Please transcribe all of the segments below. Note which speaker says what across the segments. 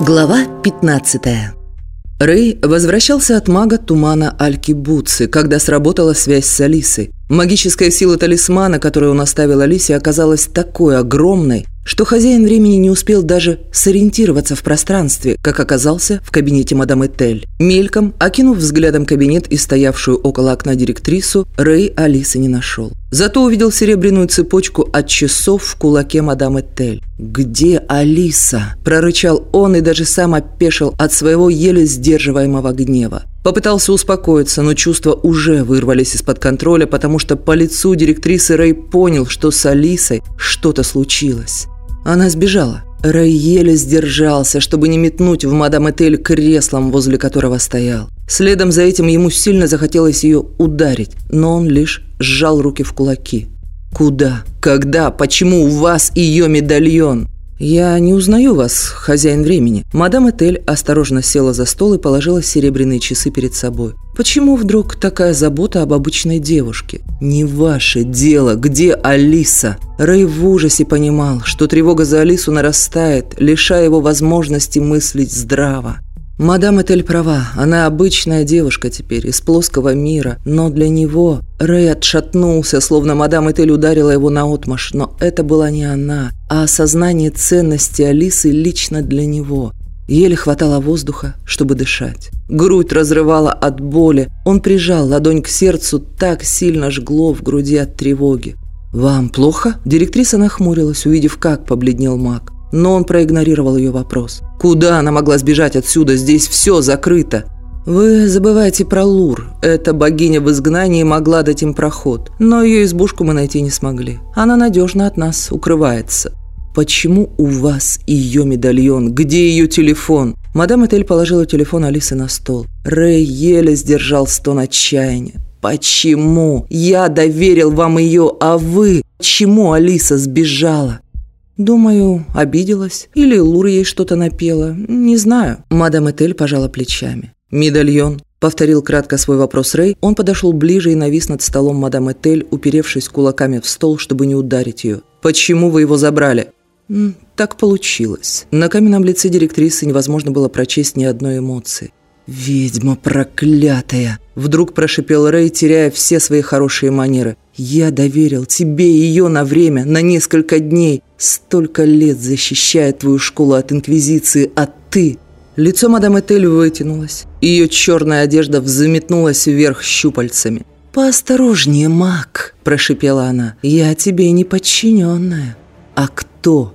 Speaker 1: Глава 15 Рэй возвращался от мага тумана Альки Буци, когда сработала связь с Алисой. Магическая сила талисмана, которую он оставил Алисе, оказалась такой огромной, что хозяин времени не успел даже сориентироваться в пространстве, как оказался в кабинете мадам Этель. Мельком, окинув взглядом кабинет и стоявшую около окна директрису, Рэй Алисы не нашел. Зато увидел серебряную цепочку от часов в кулаке мадам Этель. «Где Алиса?» – прорычал он и даже сам опешил от своего еле сдерживаемого гнева. Попытался успокоиться, но чувства уже вырвались из-под контроля, потому что по лицу директрисы Рэй понял, что с Алисой что-то случилось. Она сбежала. Рэй еле сдержался, чтобы не метнуть в мадам Этель креслом, возле которого стоял. Следом за этим ему сильно захотелось ее ударить, но он лишь сжал руки в кулаки. «Куда? Когда? Почему у вас ее медальон?» «Я не узнаю вас, хозяин времени». Мадам Этель осторожно села за стол и положила серебряные часы перед собой. «Почему вдруг такая забота об обычной девушке?» «Не ваше дело. Где Алиса?» Рэй в ужасе понимал, что тревога за Алису нарастает, лишая его возможности мыслить здраво. Мадам Этель права, она обычная девушка теперь, из плоского мира, но для него Рэй отшатнулся, словно мадам Этель ударила его наотмашь, но это была не она, а осознание ценности Алисы лично для него. Еле хватало воздуха, чтобы дышать. Грудь разрывала от боли. Он прижал ладонь к сердцу, так сильно жгло в груди от тревоги. «Вам плохо?» Директриса нахмурилась, увидев, как побледнел маг. Но он проигнорировал ее вопрос. «Куда она могла сбежать отсюда? Здесь все закрыто!» «Вы забываете про Лур. Эта богиня в изгнании могла дать им проход, но ее избушку мы найти не смогли. Она надежно от нас укрывается». «Почему у вас ее медальон? Где ее телефон?» Мадам Этель положила телефон Алисы на стол. Рэй еле сдержал стон отчаяния. «Почему? Я доверил вам ее, а вы? Почему Алиса сбежала?» Думаю, обиделась. Или Лур ей что-то напела. Не знаю. Мадам Этель пожала плечами. «Медальон», – повторил кратко свой вопрос Рэй. Он подошел ближе и навис над столом мадам Этель, уперевшись кулаками в стол, чтобы не ударить ее. «Почему вы его забрали?» «Так получилось». На каменном лице директрисы невозможно было прочесть ни одной эмоции. «Ведьма проклятая!» Вдруг прошипел Рэй, теряя все свои хорошие манеры. «Я доверил тебе ее на время, на несколько дней. Столько лет защищая твою школу от Инквизиции, а ты...» Лицо мадам Этель вытянулось. Ее черная одежда взметнулась вверх щупальцами. «Поосторожнее, маг!» – прошипела она. «Я тебе не подчиненная». «А кто?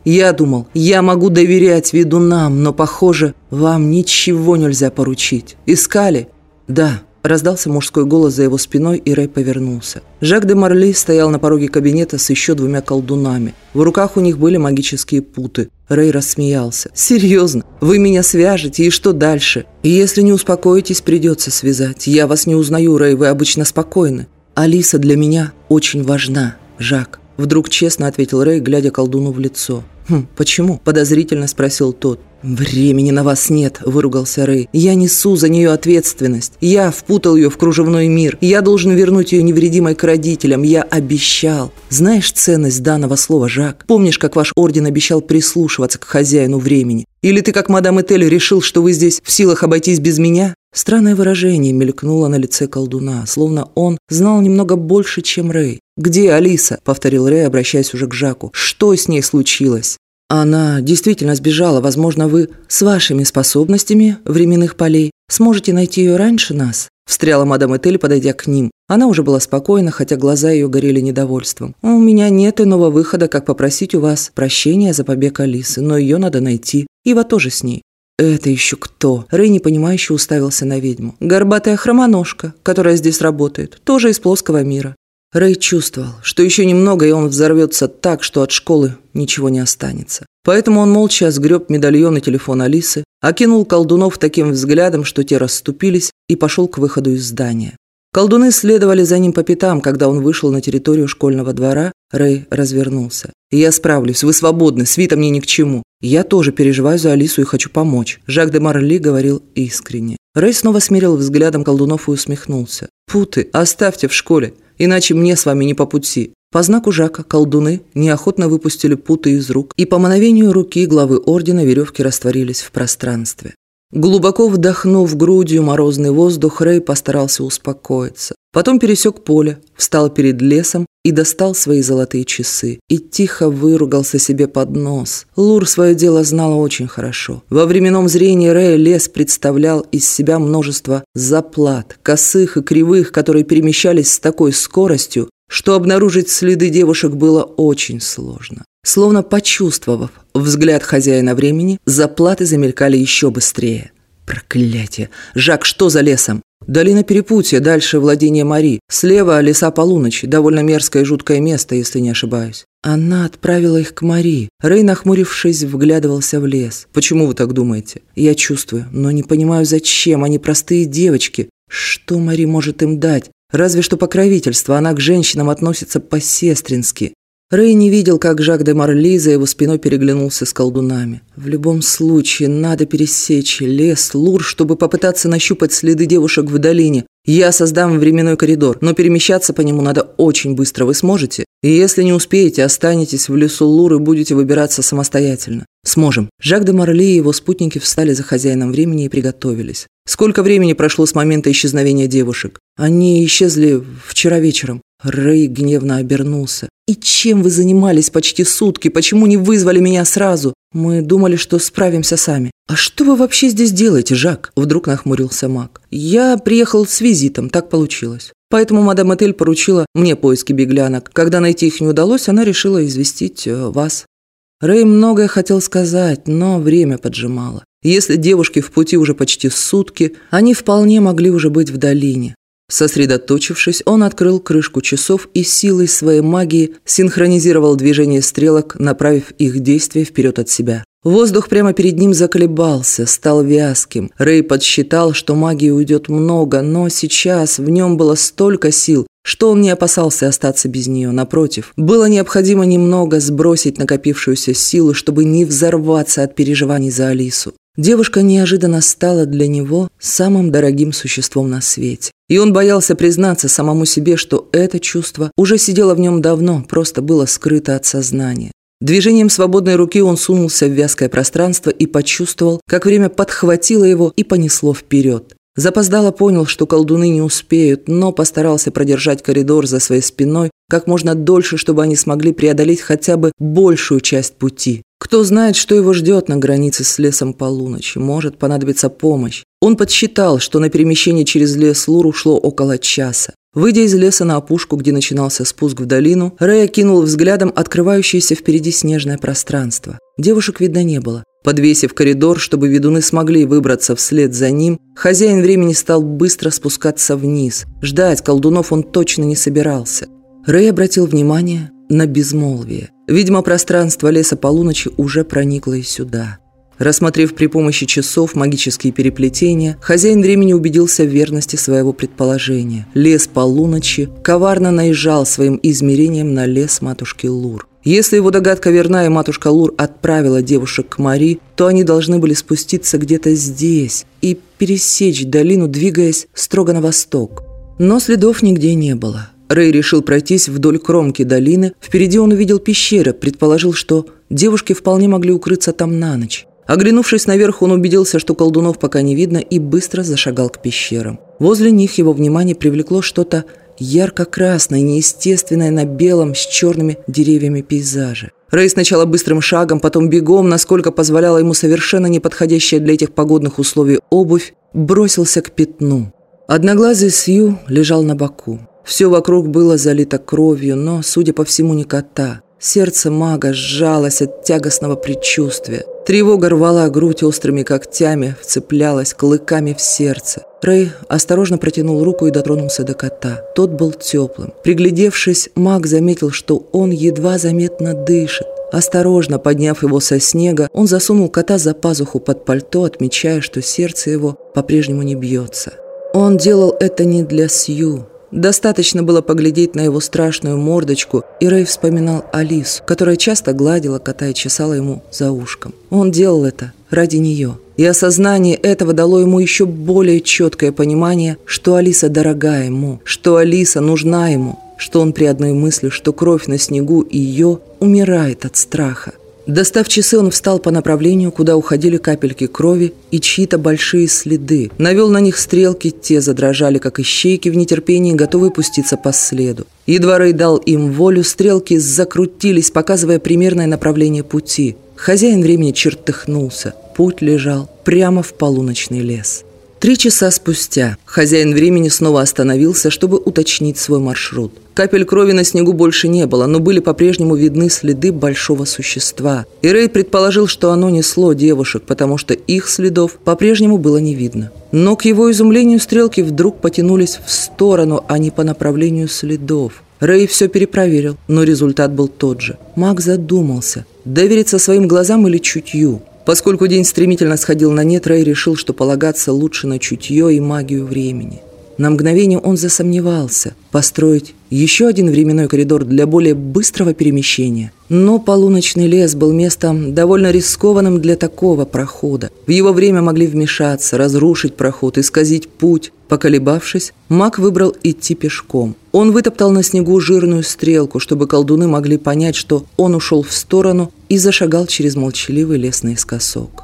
Speaker 1: Я думал, я могу доверять ведунам, но, похоже, вам ничего нельзя поручить. Искали?» «Да», Раздался мужской голос за его спиной, и Рэй повернулся. Жак де Марли стоял на пороге кабинета с еще двумя колдунами. В руках у них были магические путы. Рэй рассмеялся. «Серьезно? Вы меня свяжете, и что дальше? Если не успокоитесь, придется связать. Я вас не узнаю, Рэй, вы обычно спокойны. Алиса для меня очень важна, Жак». Вдруг честно ответил Рэй, глядя колдуну в лицо. «Хм, почему?» – подозрительно спросил тот. «Времени на вас нет», – выругался Рэй. «Я несу за нее ответственность. Я впутал ее в кружевной мир. Я должен вернуть ее невредимой к родителям. Я обещал. Знаешь ценность данного слова, Жак? Помнишь, как ваш орден обещал прислушиваться к хозяину времени? Или ты, как мадам Этель, решил, что вы здесь в силах обойтись без меня?» Странное выражение мелькнуло на лице колдуна, словно он знал немного больше, чем Рэй. «Где Алиса?» – повторил Рэй, обращаясь уже к Жаку. «Что с ней случилось?» Она действительно сбежала. Возможно, вы с вашими способностями временных полей сможете найти ее раньше нас. Встряла мадам Этель, подойдя к ним. Она уже была спокойна, хотя глаза ее горели недовольством. «У меня нет иного выхода, как попросить у вас прощения за побег Алисы, но ее надо найти. Ива тоже с ней». «Это еще кто?» Рэй непонимающе уставился на ведьму. «Горбатая хромоножка, которая здесь работает, тоже из плоского мира. Рэй чувствовал, что еще немного, и он взорвется так, что от школы ничего не останется. Поэтому он молча сгреб медальон и телефон Алисы, окинул колдунов таким взглядом, что те расступились, и пошел к выходу из здания. Колдуны следовали за ним по пятам, когда он вышел на территорию школьного двора, Рэй развернулся. «Я справлюсь, вы свободны, свита мне ни к чему. Я тоже переживаю за Алису и хочу помочь», Жак де Марли говорил искренне. Рэй снова смирил взглядом колдунов и усмехнулся. «Путы, оставьте в школе. Иначе мне с вами не по пути. По знаку Жака колдуны неохотно выпустили путы из рук, и по мановению руки главы ордена веревки растворились в пространстве. Глубоко вдохнув грудью морозный воздух, Рэй постарался успокоиться. Потом пересек поле, встал перед лесом и достал свои золотые часы. И тихо выругался себе под нос. Лур свое дело знала очень хорошо. Во временном зрении Рэя лес представлял из себя множество заплат, косых и кривых, которые перемещались с такой скоростью, что обнаружить следы девушек было очень сложно. Словно почувствовав взгляд хозяина времени, заплаты замелькали еще быстрее. Проклятие! Жак, что за лесом? Долина Перепутья, дальше владение Мари. Слева леса полуночи, довольно мерзкое и жуткое место, если не ошибаюсь. Она отправила их к Мари. Рэй, нахмурившись, вглядывался в лес. Почему вы так думаете? Я чувствую, но не понимаю, зачем. Они простые девочки. Что Мари может им дать? Разве что покровительство. Она к женщинам относится по-сестрински. Рэй не видел, как Жак де Марли за его спиной переглянулся с колдунами. В любом случае, надо пересечь лес, лур, чтобы попытаться нащупать следы девушек в долине. Я создам временной коридор, но перемещаться по нему надо очень быстро. Вы сможете? И если не успеете, останетесь в лесу лур и будете выбираться самостоятельно. Сможем. Жак де Марли и его спутники встали за хозяином времени и приготовились. Сколько времени прошло с момента исчезновения девушек? Они исчезли вчера вечером. Рэй гневно обернулся. «И чем вы занимались почти сутки? Почему не вызвали меня сразу? Мы думали, что справимся сами». «А что вы вообще здесь делаете, Жак?» Вдруг нахмурился Мак. «Я приехал с визитом, так получилось. Поэтому мадам Этель поручила мне поиски беглянок. Когда найти их не удалось, она решила известить э, вас». Рэй многое хотел сказать, но время поджимало. Если девушки в пути уже почти сутки, они вполне могли уже быть в долине. Сосредоточившись, он открыл крышку часов и силой своей магии синхронизировал движение стрелок, направив их действие вперед от себя. Воздух прямо перед ним заколебался, стал вязким. Рэй подсчитал, что магии уйдет много, но сейчас в нем было столько сил, что он не опасался остаться без нее. Напротив, было необходимо немного сбросить накопившуюся силу, чтобы не взорваться от переживаний за Алису. Девушка неожиданно стала для него самым дорогим существом на свете. И он боялся признаться самому себе, что это чувство уже сидело в нем давно, просто было скрыто от сознания. Движением свободной руки он сунулся в вязкое пространство и почувствовал, как время подхватило его и понесло вперед. Запоздало понял, что колдуны не успеют, но постарался продержать коридор за своей спиной как можно дольше, чтобы они смогли преодолеть хотя бы большую часть пути. Кто знает, что его ждет на границе с лесом полуночи. Может понадобиться помощь. Он подсчитал, что на перемещение через лес Лур ушло около часа. Выйдя из леса на опушку, где начинался спуск в долину, Рэй окинул взглядом открывающееся впереди снежное пространство. Девушек видно не было. Подвесив коридор, чтобы ведуны смогли выбраться вслед за ним, хозяин времени стал быстро спускаться вниз. Ждать колдунов он точно не собирался. Рэй обратил внимание на безмолвие. Видимо, пространство леса полуночи уже проникло и сюда. Рассмотрев при помощи часов магические переплетения, хозяин времени убедился в верности своего предположения. Лес полуночи коварно наезжал своим измерением на лес матушки Лур. Если его догадка верна и матушка Лур отправила девушек к Мари, то они должны были спуститься где-то здесь и пересечь долину, двигаясь строго на восток. Но следов нигде не было. Рэй решил пройтись вдоль кромки долины. Впереди он увидел пещеры, предположил, что девушки вполне могли укрыться там на ночь. Оглянувшись наверх, он убедился, что колдунов пока не видно, и быстро зашагал к пещерам. Возле них его внимание привлекло что-то ярко-красное, неестественное на белом с черными деревьями пейзаже. Рэй сначала быстрым шагом, потом бегом, насколько позволяла ему совершенно неподходящая для этих погодных условий обувь, бросился к пятну. Одноглазый Сью лежал на боку. Все вокруг было залито кровью, но, судя по всему, не кота. Сердце мага сжалось от тягостного предчувствия. Тревога рвала грудь острыми когтями, вцеплялась клыками в сердце. Рэй осторожно протянул руку и дотронулся до кота. Тот был теплым. Приглядевшись, маг заметил, что он едва заметно дышит. Осторожно подняв его со снега, он засунул кота за пазуху под пальто, отмечая, что сердце его по-прежнему не бьется. Он делал это не для Сью, Достаточно было поглядеть на его страшную мордочку, и Рэй вспоминал Алису, которая часто гладила кота и чесала ему за ушком. Он делал это ради нее. И осознание этого дало ему еще более четкое понимание, что Алиса дорога ему, что Алиса нужна ему. что он при одной мысли, что кровь на снегу ее умирает от страха. Достав часы, он встал по направлению, куда уходили капельки крови и чьи-то большие следы. Навел на них стрелки, те задрожали, как ищейки в нетерпении, готовые пуститься по следу. Едва Рэй дал им волю, стрелки закрутились, показывая примерное направление пути. Хозяин времени чертыхнулся. Путь лежал прямо в полуночный лес. Три часа спустя хозяин времени снова остановился, чтобы уточнить свой маршрут. Капель крови на снегу больше не было, но были по-прежнему видны следы большого существа. И Рэй предположил, что оно несло девушек, потому что их следов по-прежнему было не видно. Но к его изумлению стрелки вдруг потянулись в сторону, а не по направлению следов. Рэй все перепроверил, но результат был тот же. Маг задумался, довериться своим глазам или чутью. Поскольку день стремительно сходил на нет, Рэй решил, что полагаться лучше на чутье и магию времени. На мгновение он засомневался построить еще один временной коридор для более быстрого перемещения. Но полуночный лес был местом довольно рискованным для такого прохода. В его время могли вмешаться, разрушить проход, исказить путь. Поколебавшись, маг выбрал идти пешком. Он вытоптал на снегу жирную стрелку, чтобы колдуны могли понять, что он ушел в сторону и зашагал через молчаливый лес наискосок.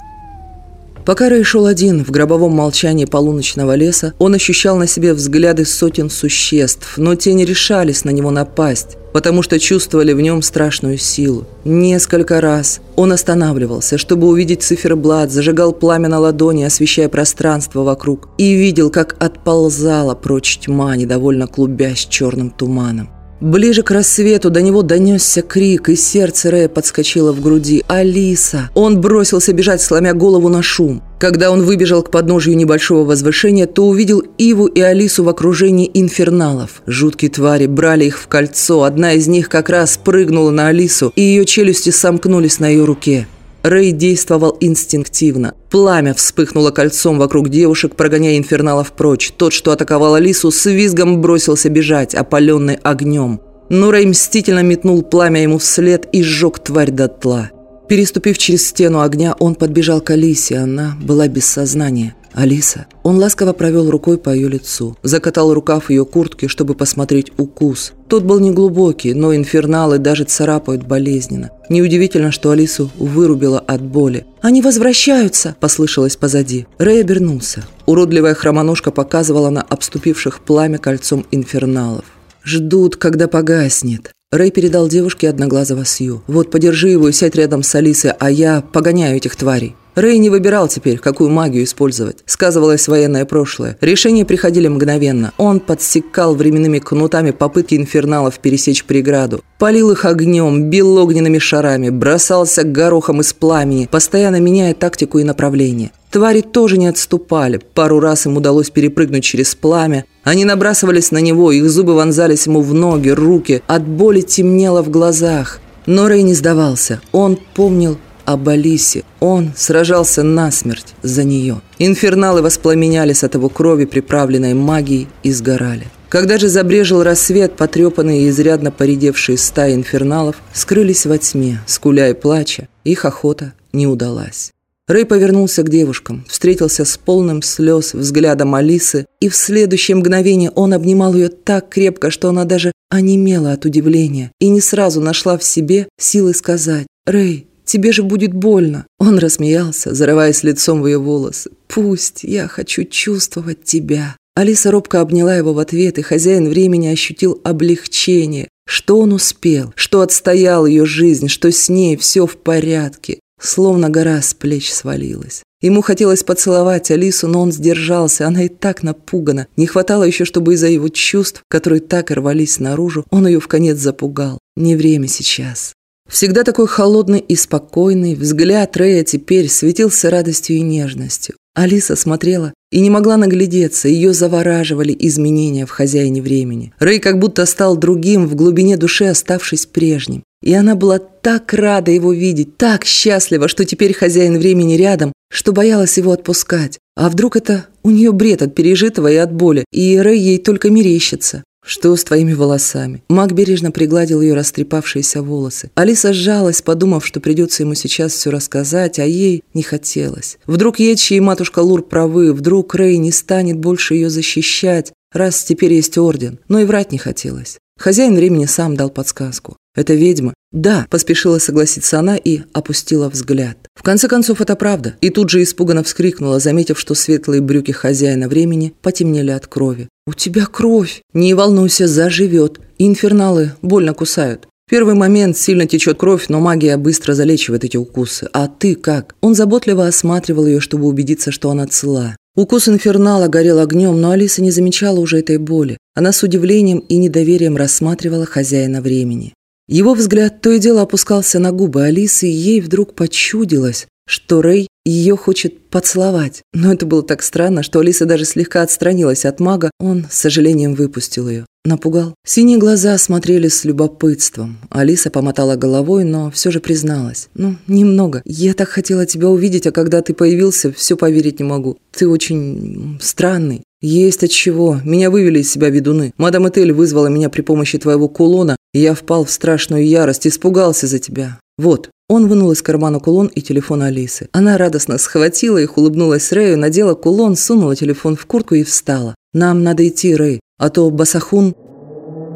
Speaker 1: Пока Рэй шел один в гробовом молчании полуночного леса, он ощущал на себе взгляды сотен существ, но те не решались на него напасть, потому что чувствовали в нем страшную силу. Несколько раз он останавливался, чтобы увидеть циферблат, зажигал пламя на ладони, освещая пространство вокруг, и видел, как отползала прочь тьма, недовольно клубясь черным туманом. Ближе к рассвету до него донесся крик, и сердце Рэя подскочило в груди. «Алиса!» Он бросился бежать, сломя голову на шум. Когда он выбежал к подножию небольшого возвышения, то увидел Иву и Алису в окружении инферналов. Жуткие твари брали их в кольцо. Одна из них как раз прыгнула на Алису, и ее челюсти сомкнулись на ее руке. Рэй действовал инстинктивно. Пламя вспыхнуло кольцом вокруг девушек, прогоняя инферналов прочь. Тот, что атаковал Алису, с визгом бросился бежать, опаленный огнем. Но Рэй мстительно метнул пламя ему вслед и сжег тварь дотла. Переступив через стену огня, он подбежал к Алисе. Она была без сознания. «Алиса». Он ласково провел рукой по ее лицу, закатал рукав ее куртки, чтобы посмотреть укус. Тот был неглубокий, но инферналы даже царапают болезненно. Неудивительно, что Алису вырубило от боли. «Они возвращаются!» – послышалось позади. Рэй обернулся. Уродливая хромоножка показывала на обступивших пламя кольцом инферналов. «Ждут, когда погаснет». Рэй передал девушке одноглазого Сью. «Вот, подержи его и сядь рядом с Алисой, а я погоняю этих тварей». Рэй не выбирал теперь, какую магию использовать. Сказывалось военное прошлое. Решения приходили мгновенно. Он подсекал временными кнутами попытки инферналов пересечь преграду. Полил их огнем, бил огненными шарами, бросался горохом из пламени, постоянно меняя тактику и направление. Твари тоже не отступали. Пару раз им удалось перепрыгнуть через пламя. Они набрасывались на него, их зубы вонзались ему в ноги, руки. От боли темнело в глазах. Но Рэй не сдавался. Он помнил об Алисе. Он сражался насмерть за нее. Инферналы воспламенялись от его крови, приправленной магией, и сгорали. Когда же забрежил рассвет, потрепанные и изрядно поредевшие стаи инферналов скрылись во тьме, скуля и плача. Их охота не удалась. Рэй повернулся к девушкам, встретился с полным слез взглядом Алисы, и в следующее мгновение он обнимал ее так крепко, что она даже онемела от удивления и не сразу нашла в себе силы сказать «Рэй, Тебе же будет больно». Он рассмеялся, зарываясь лицом в ее волосы. «Пусть, я хочу чувствовать тебя». Алиса робко обняла его в ответ, и хозяин времени ощутил облегчение. Что он успел, что отстоял ее жизнь, что с ней все в порядке. Словно гора с плеч свалилась. Ему хотелось поцеловать Алису, но он сдержался, она и так напугана. Не хватало еще, чтобы из-за его чувств, которые так рвались наружу, он ее в конец запугал. Не время сейчас. Всегда такой холодный и спокойный, взгляд Рэя теперь светился радостью и нежностью. Алиса смотрела и не могла наглядеться, ее завораживали изменения в хозяине времени. Рэй как будто стал другим, в глубине души оставшись прежним. И она была так рада его видеть, так счастлива, что теперь хозяин времени рядом, что боялась его отпускать. А вдруг это у нее бред от пережитого и от боли, и Рэй ей только мерещится. «Что с твоими волосами?» Мак бережно пригладил ее растрепавшиеся волосы. Алиса сжалась, подумав, что придется ему сейчас все рассказать, а ей не хотелось. Вдруг Ечи и матушка Лур правы, вдруг Рэй не станет больше ее защищать, раз теперь есть орден. Но и врать не хотелось. Хозяин времени сам дал подсказку. Это ведьма. Да, поспешила согласиться она и опустила взгляд. В конце концов, это правда. И тут же испуганно вскрикнула, заметив, что светлые брюки хозяина времени потемнели от крови. «У тебя кровь!» «Не волнуйся, заживет. Инферналы больно кусают. Первый момент сильно течет кровь, но магия быстро залечивает эти укусы. А ты как? Он заботливо осматривал ее, чтобы убедиться, что она цела. Укус инфернала горел огнем, но Алиса не замечала уже этой боли. Она с удивлением и недоверием рассматривала хозяина времени. Его взгляд то и дело опускался на губы Алисы, и ей вдруг почудилось, что Рэй ее хочет поцеловать. Но это было так странно, что Алиса даже слегка отстранилась от мага, он с сожалением выпустил ее. Напугал. Синие глаза смотрели с любопытством. Алиса помотала головой, но все же призналась. «Ну, немного. Я так хотела тебя увидеть, а когда ты появился, все поверить не могу. Ты очень странный. «Есть от чего. Меня вывели из себя ведуны. Мадам Этель вызвала меня при помощи твоего кулона, я впал в страшную ярость, испугался за тебя. Вот». Он вынул из кармана кулон и телефон Алисы. Она радостно схватила их, улыбнулась Рэю, надела кулон, сунула телефон в куртку и встала. «Нам надо идти, Рэй, а то Басахун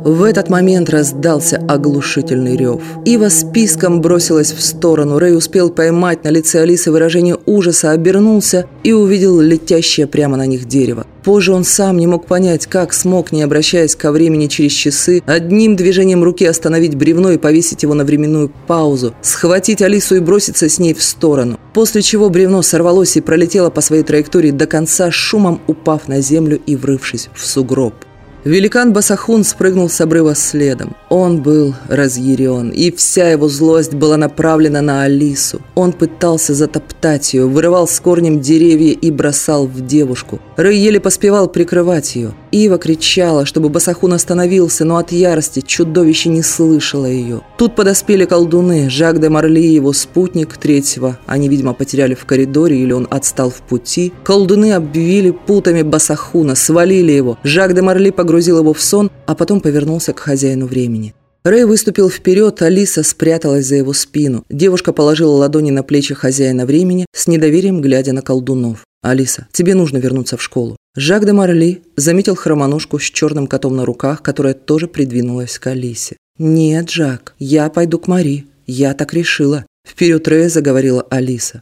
Speaker 1: в этот момент раздался оглушительный рев. Ива списком бросилась в сторону. Рэй успел поймать на лице Алисы выражение ужаса, обернулся и увидел летящее прямо на них дерево. Позже он сам не мог понять, как смог, не обращаясь ко времени через часы, одним движением руки остановить бревно и повесить его на временную паузу, схватить Алису и броситься с ней в сторону. После чего бревно сорвалось и пролетело по своей траектории до конца, шумом упав на землю и врывшись в сугроб. Великан Басахун спрыгнул с обрыва следом. Он был разъярен, и вся его злость была направлена на Алису. Он пытался затоптать ее, вырывал с корнем деревья и бросал в девушку. Рэй еле поспевал прикрывать ее. Ива кричала, чтобы Басахун остановился, но от ярости чудовище не слышало ее. Тут подоспели колдуны, Жак де Марли и его спутник третьего. Они, видимо, потеряли в коридоре или он отстал в пути. Колдуны обвили путами Басахуна, свалили его. Жак де Марли погрузил его в сон, а потом повернулся к хозяину времени. Рэй выступил вперед, Алиса спряталась за его спину. Девушка положила ладони на плечи хозяина времени, с недоверием глядя на колдунов. «Алиса, тебе нужно вернуться в школу». Жак де Марли заметил хромоножку с черным котом на руках, которая тоже придвинулась к Алисе. «Нет, Жак, я пойду к Мари. Я так решила». Вперед Рэя заговорила Алиса.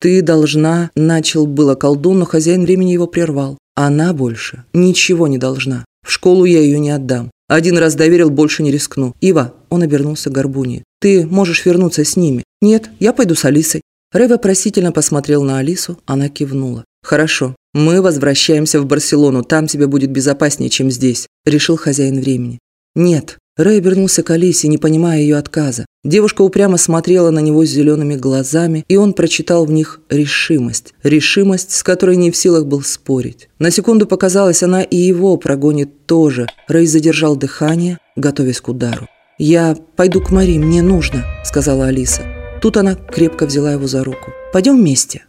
Speaker 1: «Ты должна...» – начал было колдун, но хозяин времени его прервал. «Она больше ничего не должна. В школу я ее не отдам. Один раз доверил, больше не рискну. Ива, он обернулся к Горбуни. Ты можешь вернуться с ними. Нет, я пойду с Алисой. Рэй вопросительно посмотрел на Алису, она кивнула. «Хорошо, мы возвращаемся в Барселону, там тебе будет безопаснее, чем здесь», – решил хозяин времени. «Нет, Рэй обернулся к Алисе, не понимая ее отказа. Девушка упрямо смотрела на него зелеными глазами, и он прочитал в них решимость. Решимость, с которой не в силах был спорить. На секунду показалось, она и его прогонит тоже. Рэй задержал дыхание, готовясь к удару. «Я пойду к Мари, мне нужно», – сказала Алиса. Тут она крепко взяла его за руку. «Пойдем вместе».